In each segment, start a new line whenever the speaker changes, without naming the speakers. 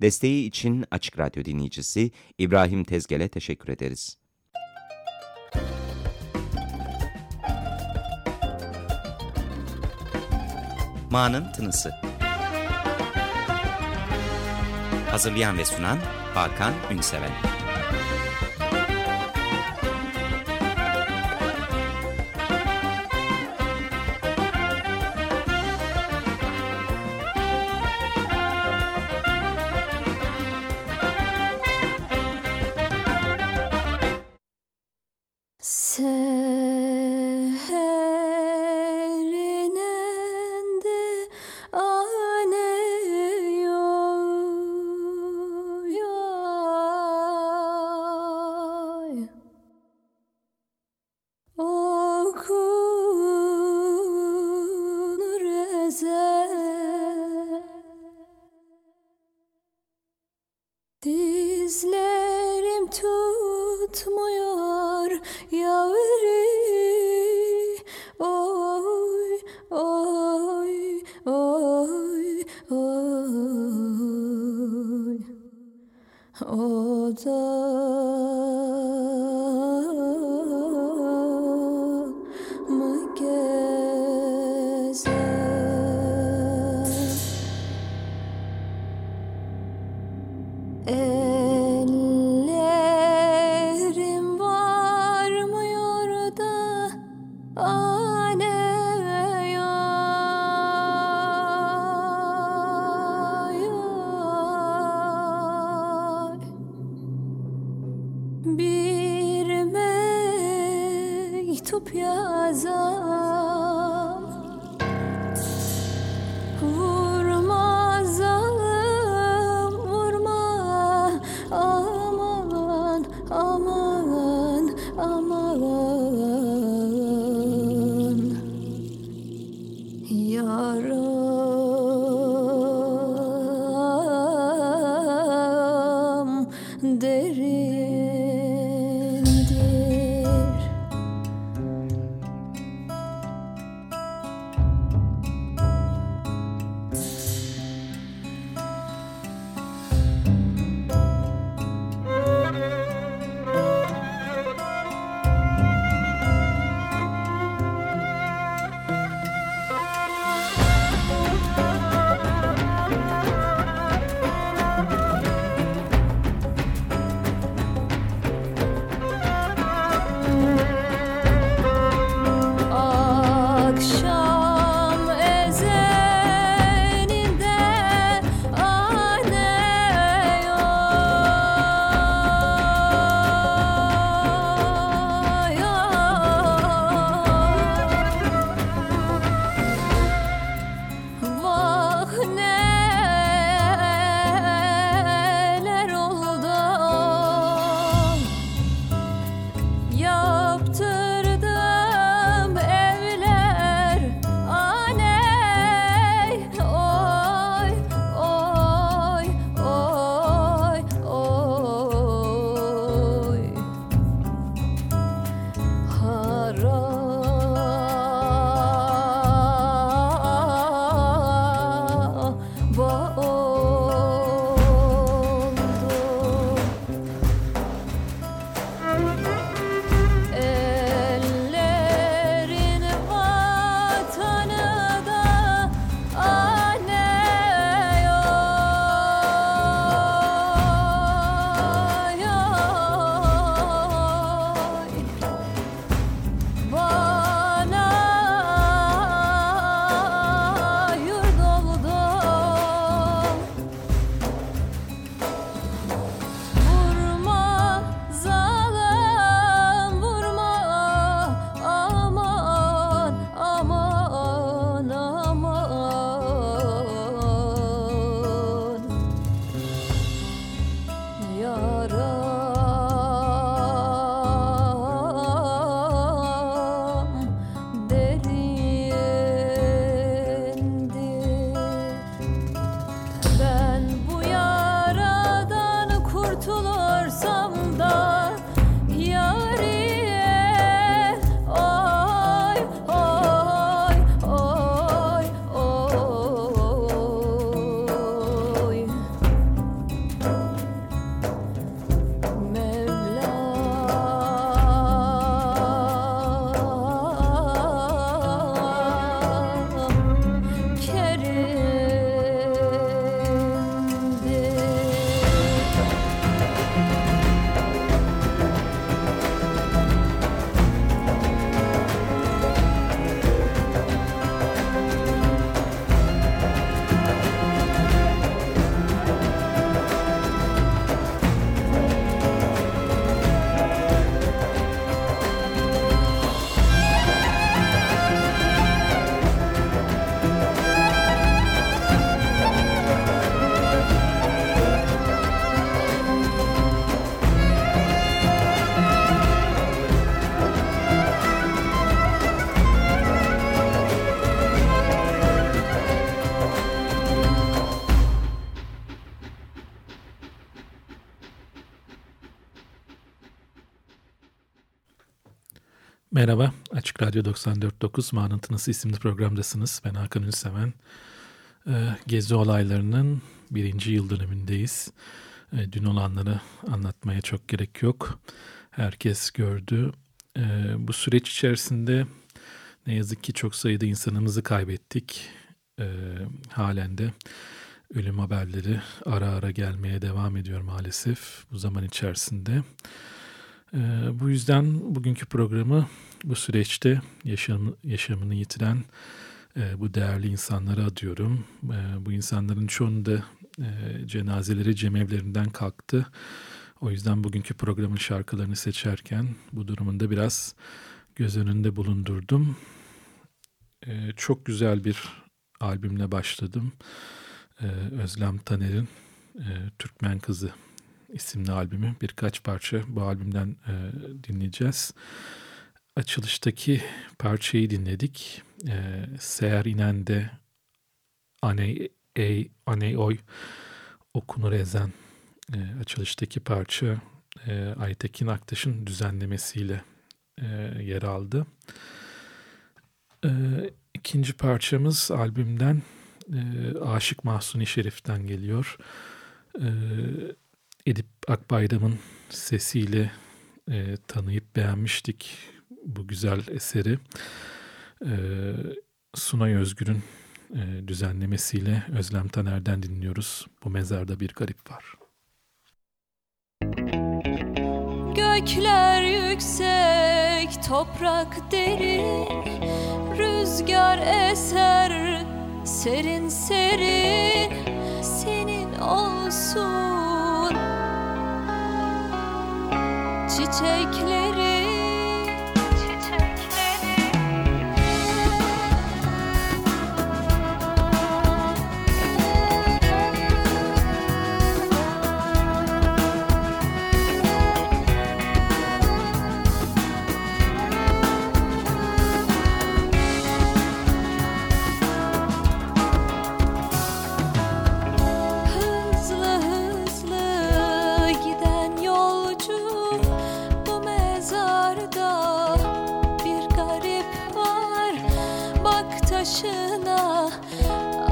Desteği için Açık Radyo dinleyicisi İbrahim Tezgel'e teşekkür ederiz. Ma'nın Tınısı Hazırlayan ve sunan Hakan Ünseven
was a Radyo 94.9 Manıntınız isimli programdasınız. Ben Hakan Ünseven. Ee, Gezi olaylarının birinci yıl dönümündeyiz. Ee, dün olanları anlatmaya çok gerek yok. Herkes gördü. Ee, bu süreç içerisinde ne yazık ki çok sayıda insanımızı kaybettik. Halen de ölüm haberleri ara ara gelmeye devam ediyor maalesef bu zaman içerisinde. Ee, bu yüzden bugünkü programı bu süreçte yaşam, yaşamını yitiren e, bu değerli insanlara adıyorum. E, bu insanların çoğunu da e, cenazeleri cemevlerinden kalktı. O yüzden bugünkü programın şarkılarını seçerken bu durumunda biraz göz önünde bulundurdum. Çok güzel bir albümle başladım. Özlem Taner'in Türkmen Kızı isimli albümü. Birkaç parça bu albümden e, dinleyeceğiz. Açılıştaki parçayı dinledik. E, Seher İnen'de Ane, Ey, Ane Oy okunur ezen e, açılıştaki parça e, Aytekin Aktaş'ın düzenlemesiyle e, yer aldı. E, ikinci parçamız albümden e, Aşık Mahsuni Şerif'ten geliyor. E, Edip Akbayram'ın sesiyle e, tanıyıp beğenmiştik bu güzel eseri. E, Sunay Özgür'ün e, düzenlemesiyle Özlem Taner'den dinliyoruz. Bu mezarda bir garip var.
Gökler yüksek, toprak derin, rüzgar eser, serin serin, senin olsun çiçekleri başına.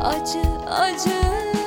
Acı acı.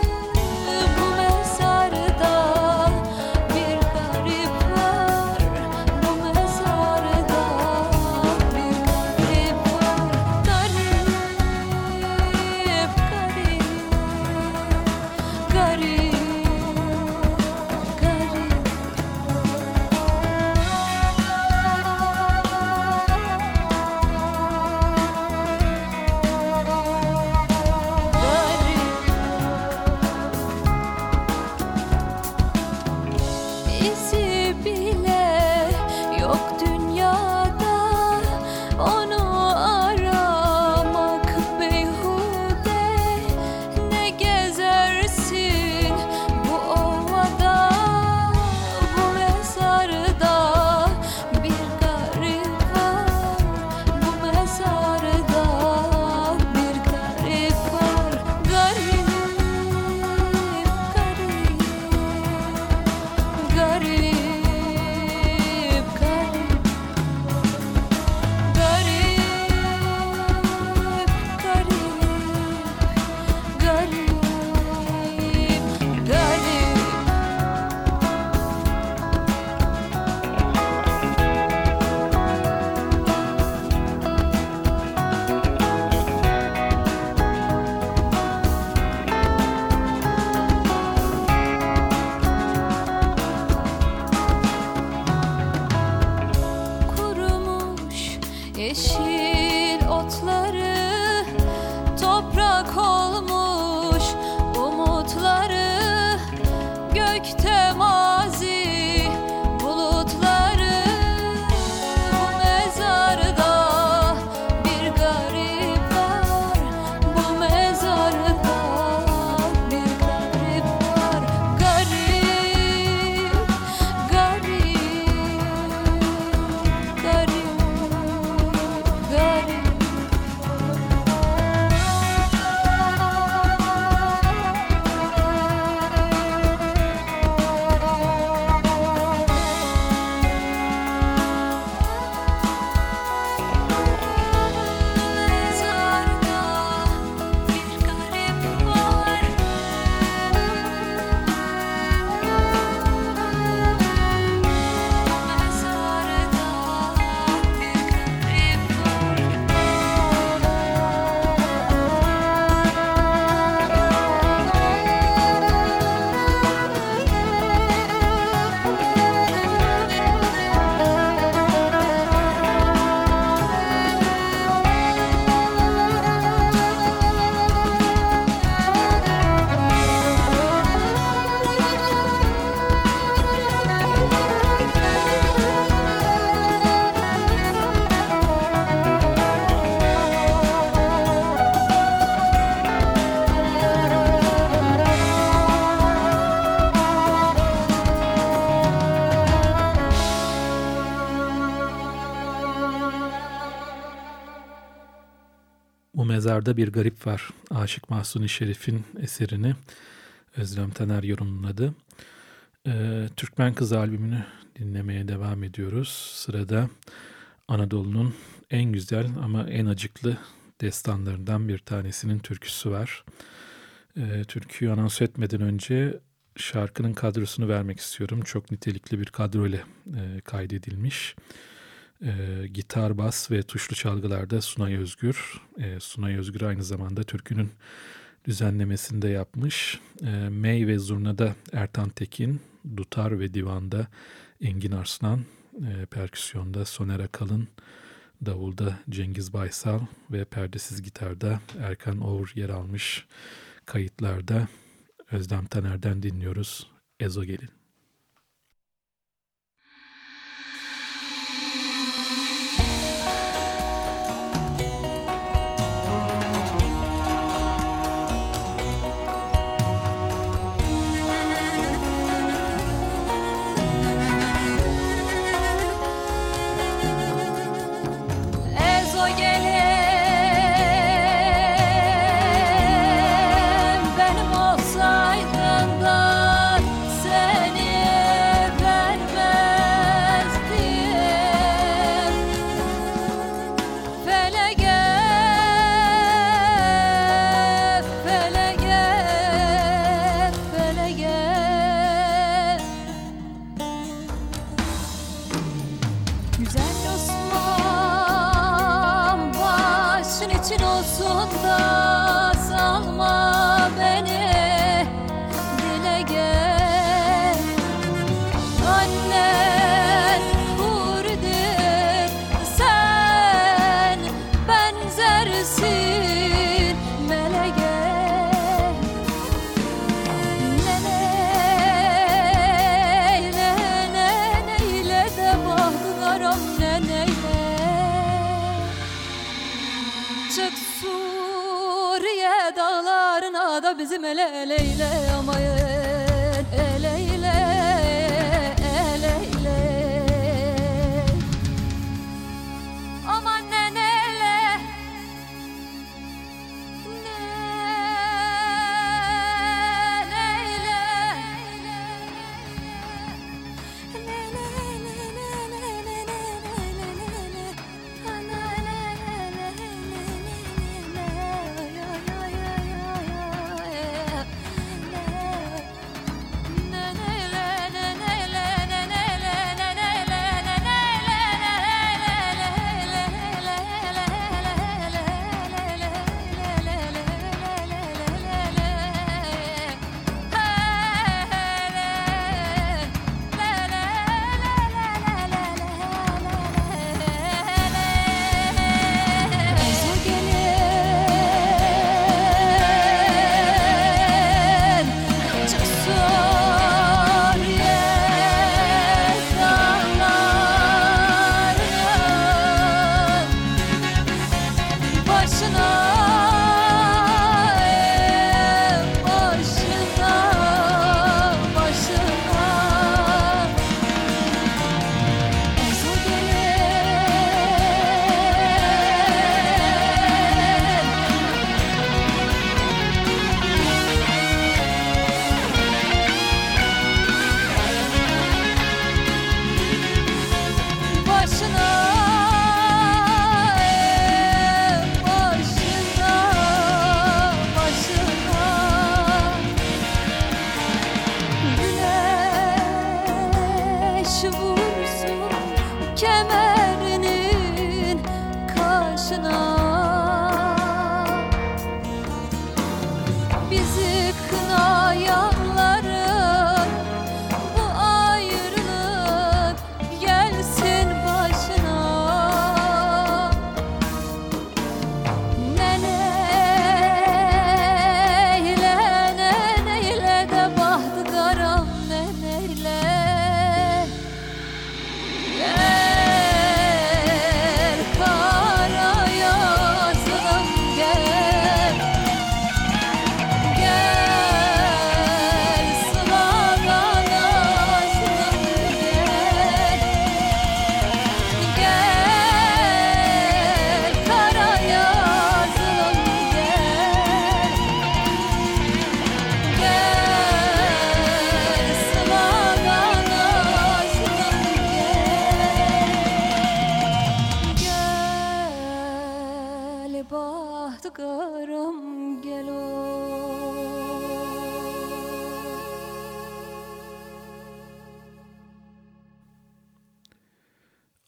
yeşil otları Mezarda Bir Garip Var. Aşık Mahsuni Şerif'in eserini Özlem Taner yorumladı. Ee, Türkmen Kız albümünü dinlemeye devam ediyoruz. Sırada Anadolu'nun en güzel ama en acıklı destanlarından bir tanesinin türküsü var. Ee, türküyü anons etmeden önce şarkının kadrosunu vermek istiyorum. Çok nitelikli bir kadro ile e, kaydedilmiş. E, gitar, bas ve tuşlu çalgılarda Sunay Özgür. E, Sunay Özgür aynı zamanda türkünün düzenlemesinde yapmış. E, May ve Zurna'da Ertan Tekin, Dutar ve Divan'da Engin Arslan, e, perküsyonda Soner Akalın, davulda Cengiz Baysal ve perdesiz gitarda Erkan Oğur yer almış kayıtlarda Özlem Taner'den dinliyoruz. Ezo gelin.
Güzel Osman başın için olsun da. ملأ ليلى يا ما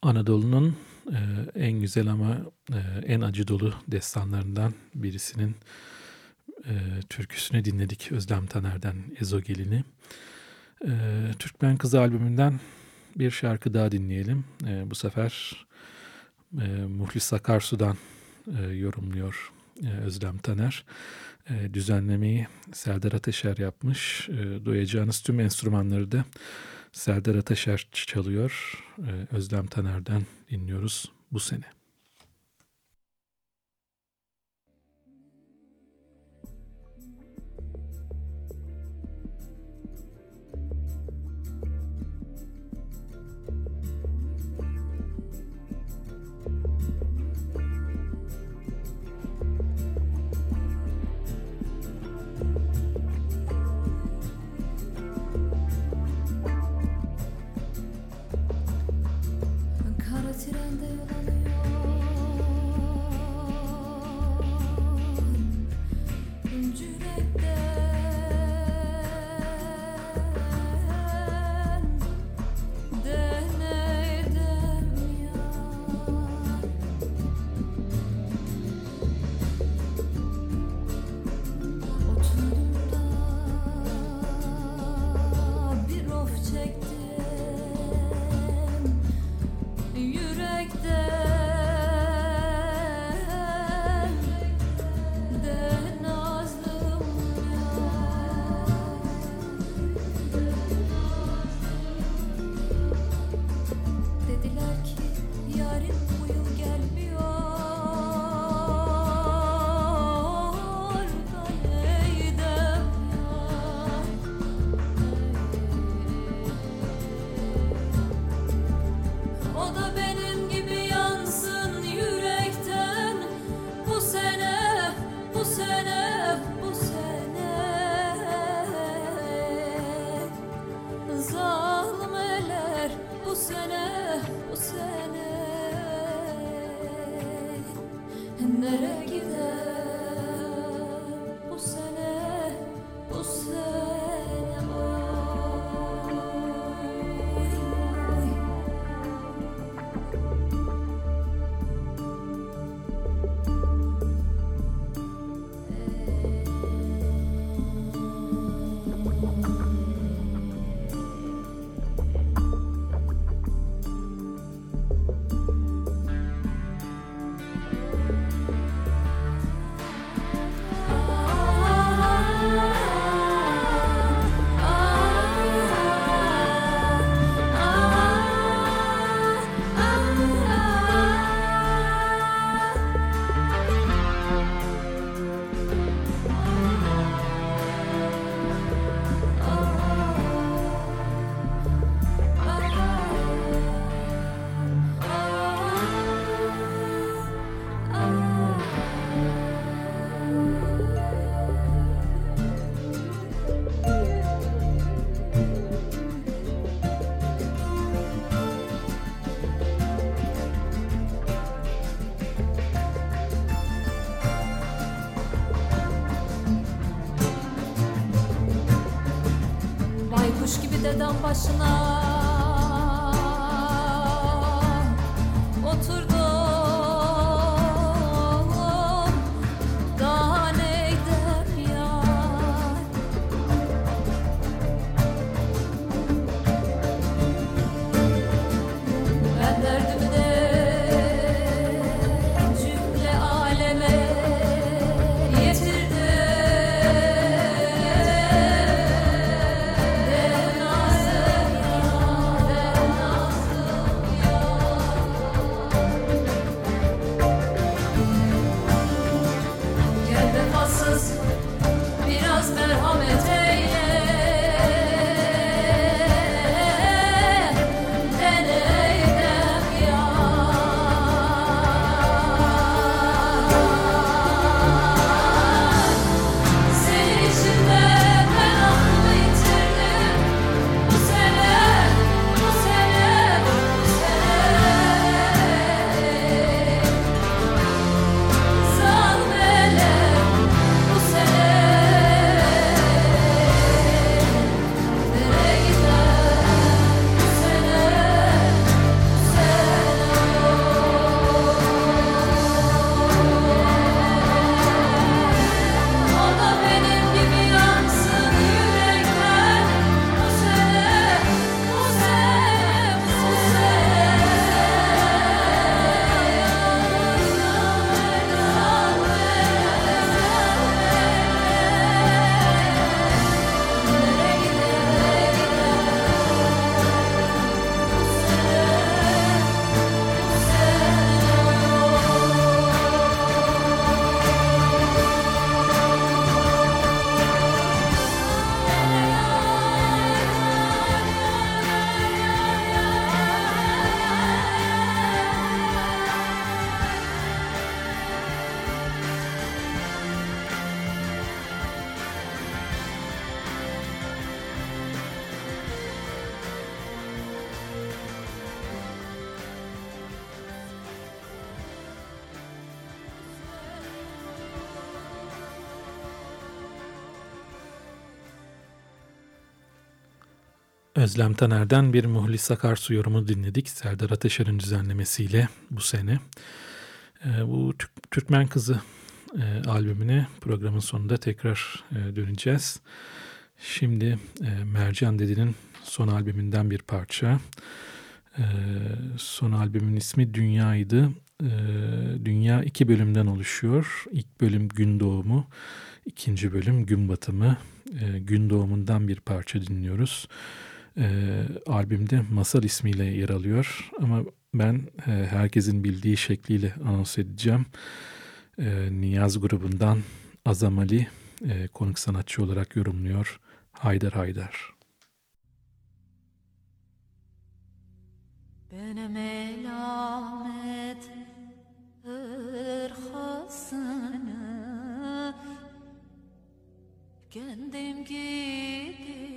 Anadolu'nun e, en güzel ama e, en acı dolu destanlarından birisinin e, türküsünü dinledik Özlem Taner'den Ezogelin'i. E, Türkmen Kızı albümünden bir şarkı daha dinleyelim. E, bu sefer e, Muhlis Akarsu'dan e, yorumluyor e, Özlem Taner. E, düzenlemeyi Serdar Ateşer yapmış. E, duyacağınız tüm enstrümanları da Serdar Ateşer çalıyor. E, Özlem Taner'den dinliyoruz bu sene. başına.
Özlem Taner'den bir Muhlis Akarsu yorumu dinledik. Serdar Ateşer'in düzenlemesiyle bu sene. E, bu Türkmen Kızı e, albümüne programın sonunda tekrar e, döneceğiz. Şimdi e, Mercan Dedi'nin son albümünden bir parça. E, son albümün ismi Dünya'ydı. E, Dünya iki bölümden oluşuyor. İlk bölüm gün doğumu, ikinci bölüm gün batımı. E, gün doğumundan bir parça dinliyoruz. E, albümde Masal ismiyle yer alıyor ama ben e, herkesin bildiği şekliyle anons edeceğim. E, Niyaz grubundan Azam Ali e, konuk sanatçı olarak yorumluyor. Haydar Haydar.
Benim elamet ırhasını Kendim gidim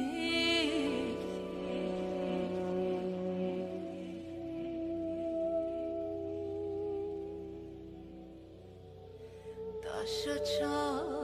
奢
求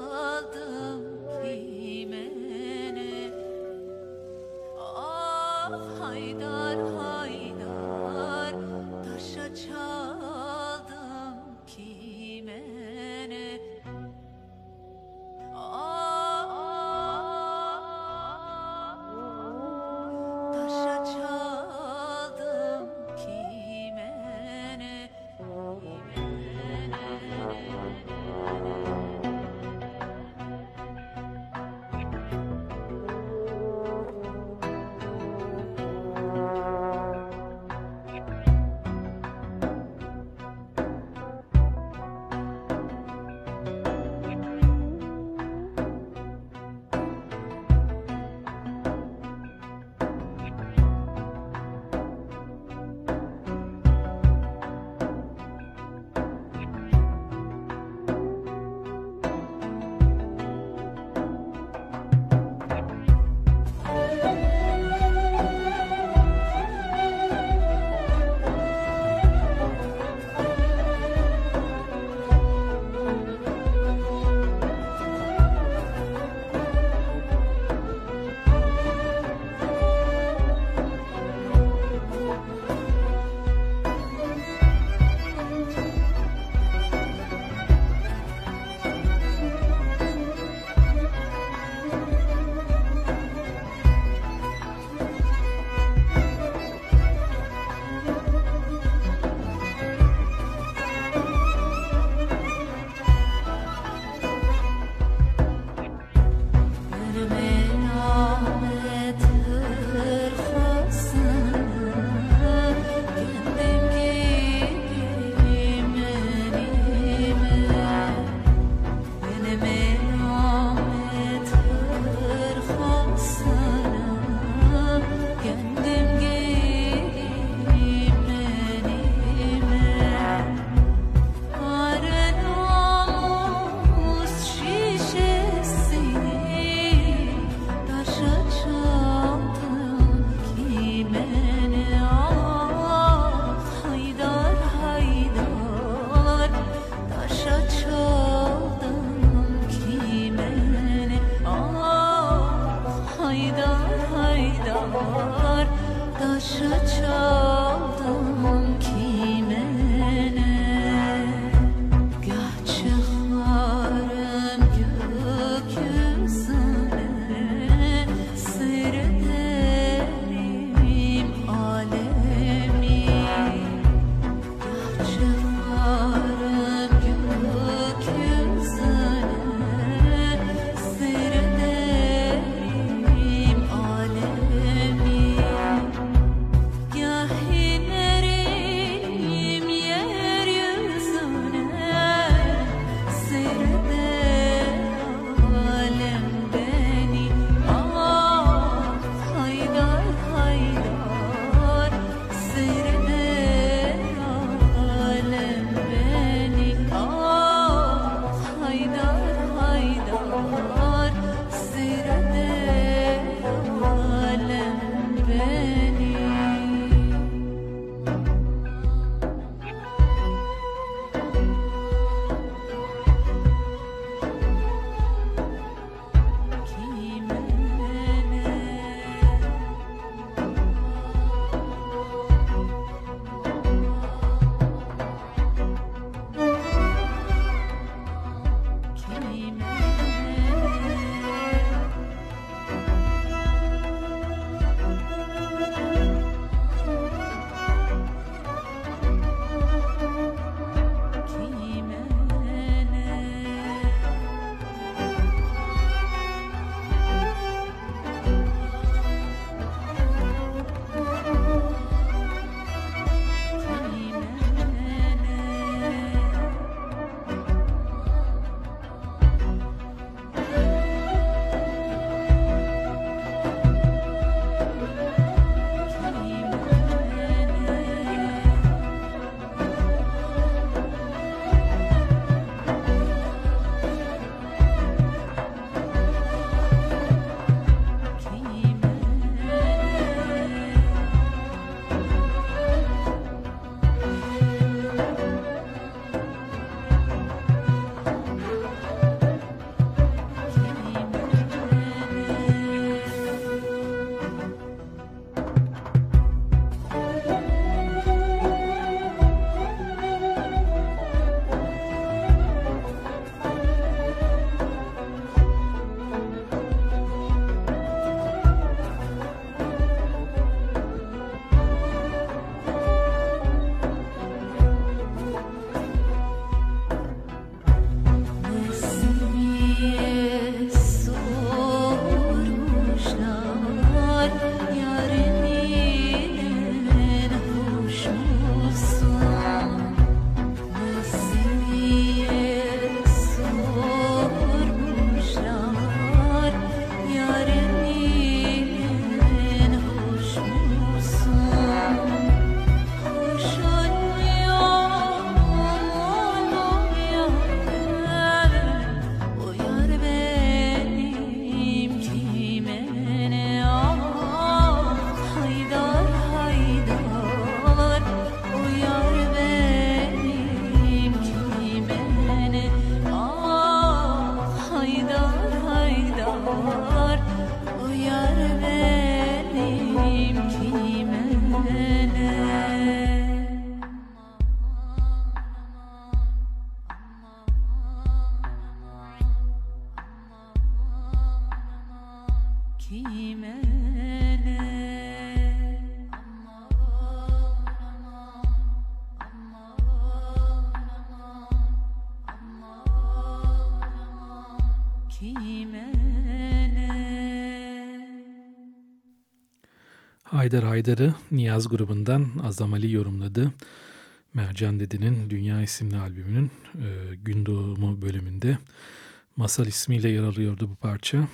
Haydar'ı Niyaz grubundan Azam Ali yorumladı. Mercan Dedi'nin Dünya isimli albümünün e, gün bölümünde Masal ismiyle yer alıyordu bu parça.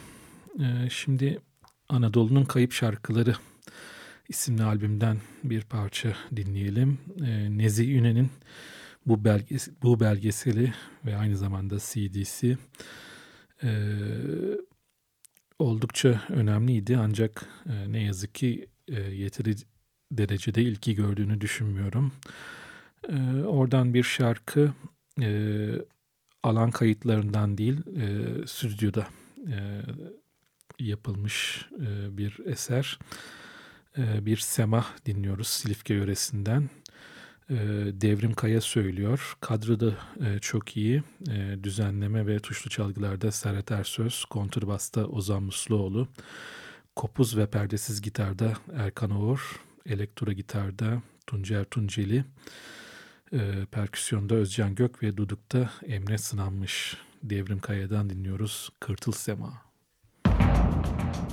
E, şimdi Anadolu'nun Kayıp Şarkıları isimli albümden bir parça dinleyelim. E, Nezih Ünen'in bu, belges bu belgeseli ve aynı zamanda CD'si e, oldukça önemliydi ancak e, ne yazık ki e, yeteri derecede ilgi gördüğünü düşünmüyorum. E, oradan bir şarkı e, alan kayıtlarından değil e, stüdyoda e, yapılmış e, bir eser. E, bir semah dinliyoruz Silifke yöresinden. E, Devrim Kaya söylüyor. Kadro da e, çok iyi. E, düzenleme ve tuşlu çalgılarda Serhat Ersöz, kontrbasta Ozan Musluoğlu, kopuz ve perdesiz gitarda Erkan Oğur, elektro gitarda Tuncer Tunceli, e, perküsyonda Özcan Gök ve dudukta Emre Sınanmış. Devrim Kaya'dan dinliyoruz Kırtıl Sema.
Aşağıdan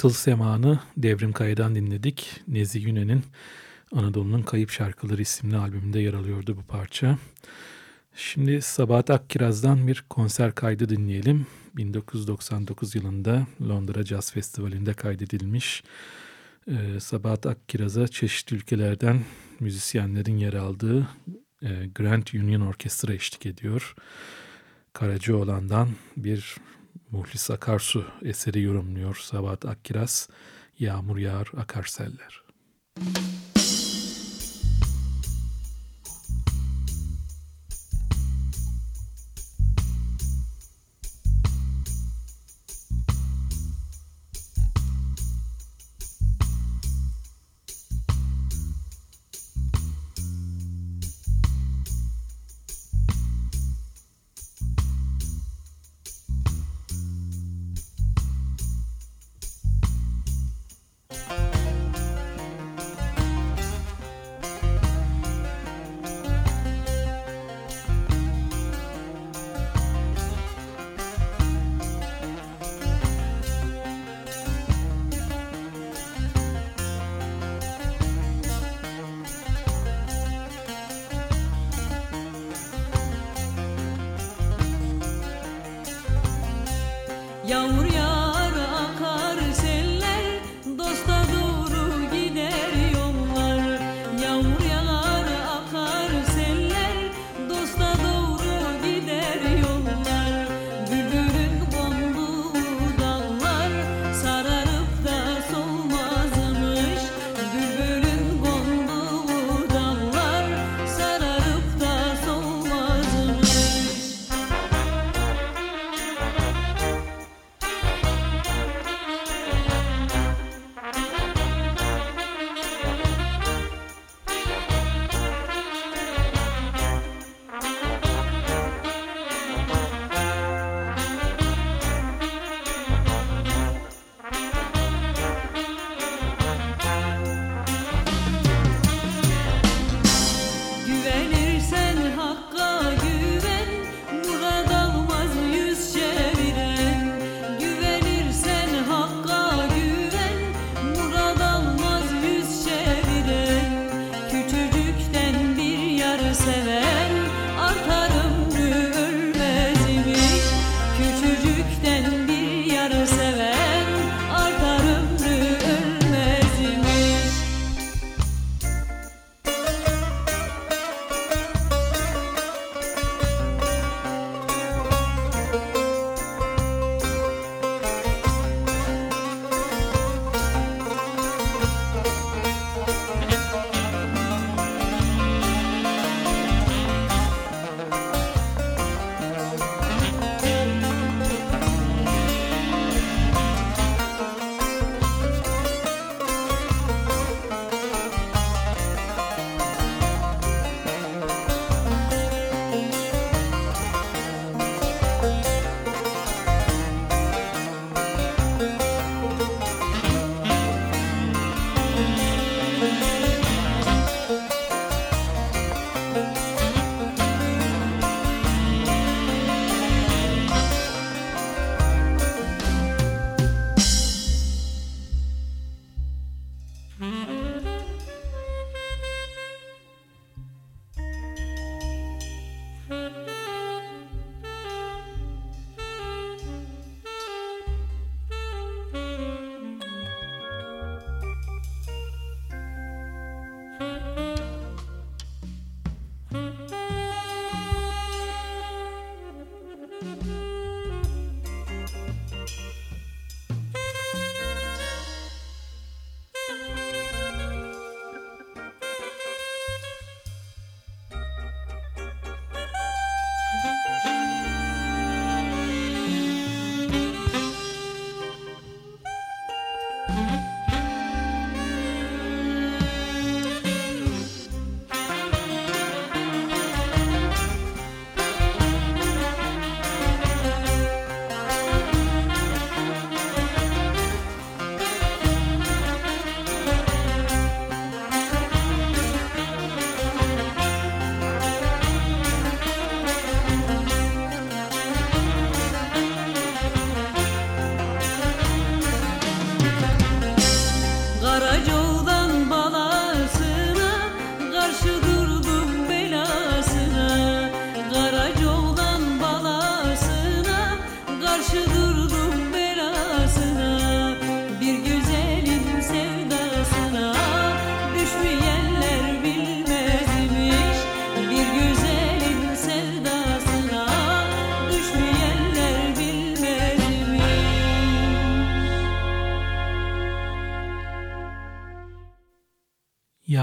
Kırtıl Semanı Devrim Kaya'dan dinledik. Nezi Yünen'in Anadolu'nun Kayıp Şarkıları isimli albümünde yer alıyordu bu parça. Şimdi Sabahat Akkiraz'dan bir konser kaydı dinleyelim. 1999 yılında Londra Jazz Festivali'nde kaydedilmiş. Ee, Sabahat Akkiraz'a çeşitli ülkelerden müzisyenlerin yer aldığı e, Grand Union Orkestra eşlik ediyor. Karacaoğlan'dan bir Muhlis Akarsu eseri yorumluyor Sabahat Akkiraz. Yağmur yağar akarseller. Müzik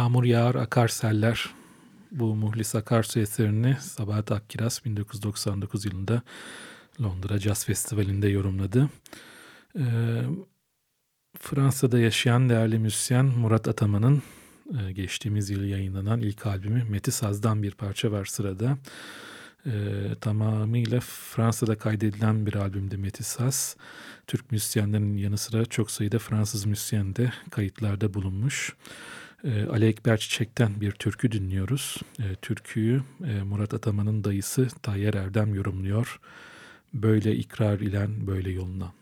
Yağmur Yağar Akar Seller bu Muhlis Akarsu eserini Sabahat Akkiraz 1999 yılında Londra Jazz Festivali'nde yorumladı. Ee, Fransa'da yaşayan değerli müzisyen Murat Ataman'ın e, geçtiğimiz yıl yayınlanan ilk albümü Metisaz'dan bir parça var sırada. E, tamamıyla Fransa'da kaydedilen bir albümde Metisaz. Türk müzisyenlerin yanı sıra çok sayıda Fransız müzisyen de kayıtlarda bulunmuş. E, Ali Ekber Çiçek'ten bir türkü dinliyoruz. E, türküyü e, Murat Ataman'ın dayısı Tayyar Erdem yorumluyor. Böyle ikrar ilen böyle yoluna.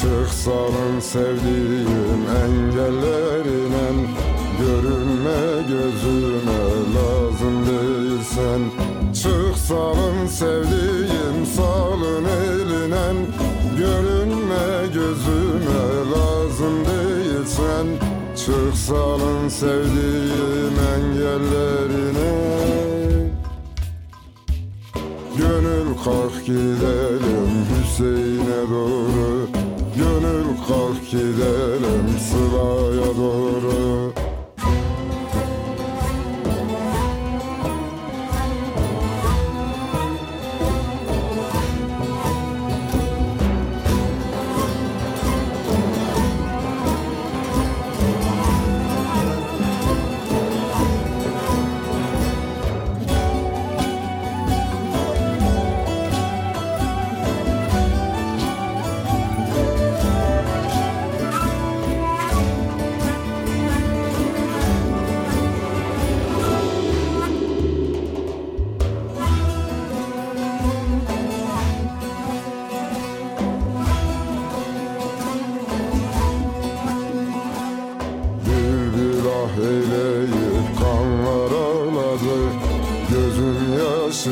Çık sarın sevdiğim engellerinden Görünme gözüme lazım değilsen. Çık salın sevdiğim salın elinen Görünme gözüme lazım değilsen. Çık salın sevdiğim engellerine Gönül kalk gidelim Hüseyin'e doğru. Gönül kalk gidelim sıraya doğru.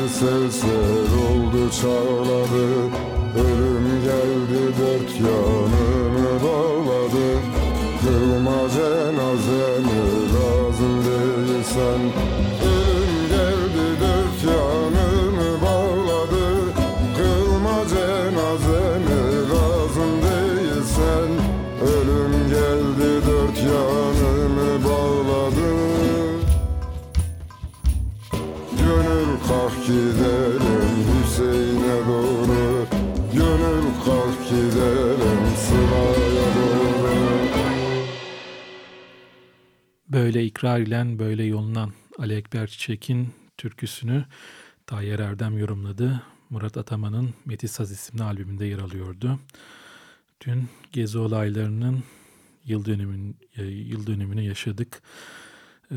Sel oldu çağladı. Ölüm geldi dört yanımı bağladı. Kılma cenazemi lazım değilsen? Ölüm geldi dört yanımı bağladı. Kılma cenazemi
Böyle ikrar ile böyle yolunan Ali Ekber Çiçek'in türküsünü Tayyar Erdem yorumladı. Murat Ataman'ın Metisaz isimli albümünde yer alıyordu. Dün gezi olaylarının yıl dönümün e, yıl dönümünü yaşadık. Ee,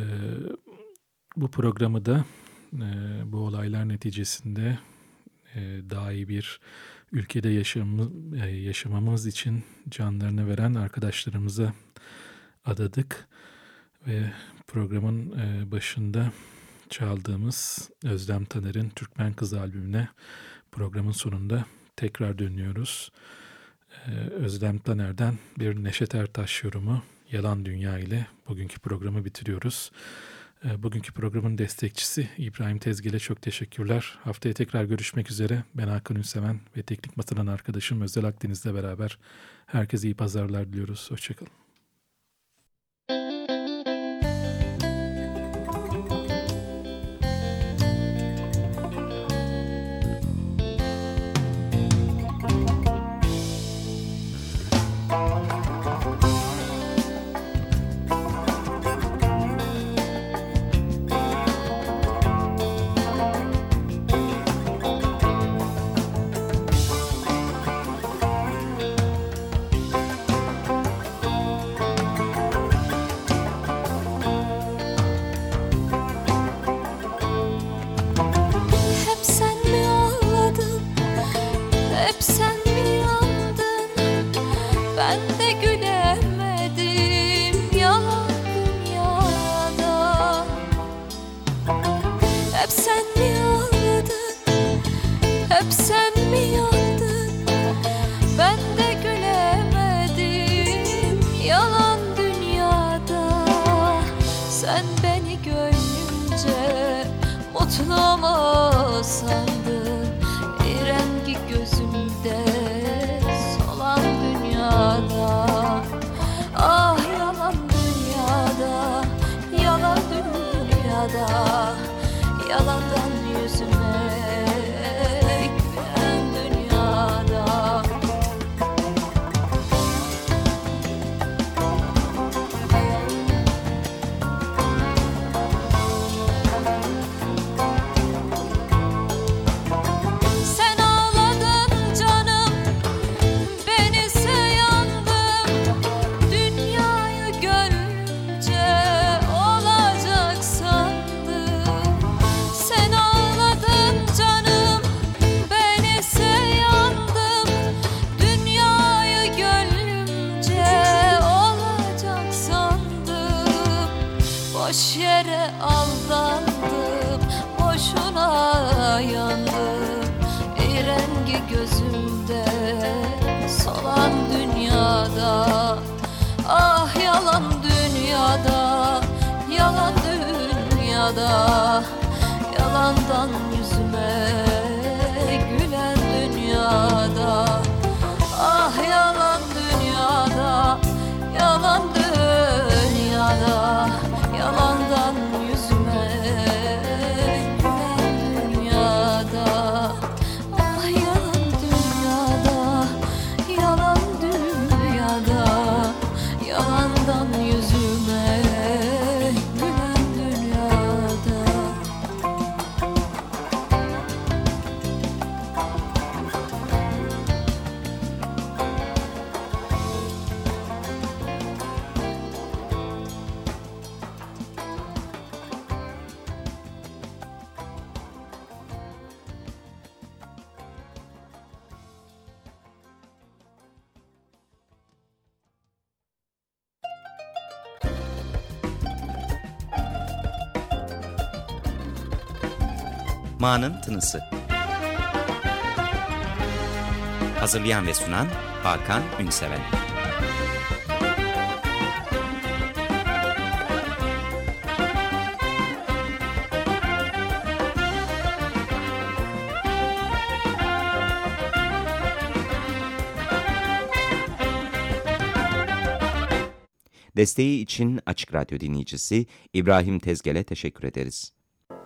bu programı da e, bu olaylar neticesinde e, daha iyi bir ülkede yaşamı, e, yaşamamız için canlarını veren arkadaşlarımıza adadık ve programın e, başında çaldığımız Özlem Taner'in Türkmen Kızı albümüne programın sonunda tekrar dönüyoruz. E, Özlem Taner'den bir Neşet Ertaş yorumu Yalan Dünya ile bugünkü programı bitiriyoruz. E, Bugünkü programın destekçisi İbrahim Tezgel'e çok teşekkürler. Haftaya tekrar görüşmek üzere. Ben Hakan Ünseven ve teknik masadan arkadaşım Özel Akdeniz'le beraber herkese iyi pazarlar diliyoruz. Hoşçakalın.
Boşuna yandım. Ey rengi gözümde solan dünyada. Ah yalan dünyada, yalan dünyada. Yalandan yüzüme gülen dünyada.
Tınısı. Hazırlayan ve sunan Hakan Ünseven. Desteği için Açık Radyo dinleyicisi İbrahim Tezgel'e teşekkür ederiz.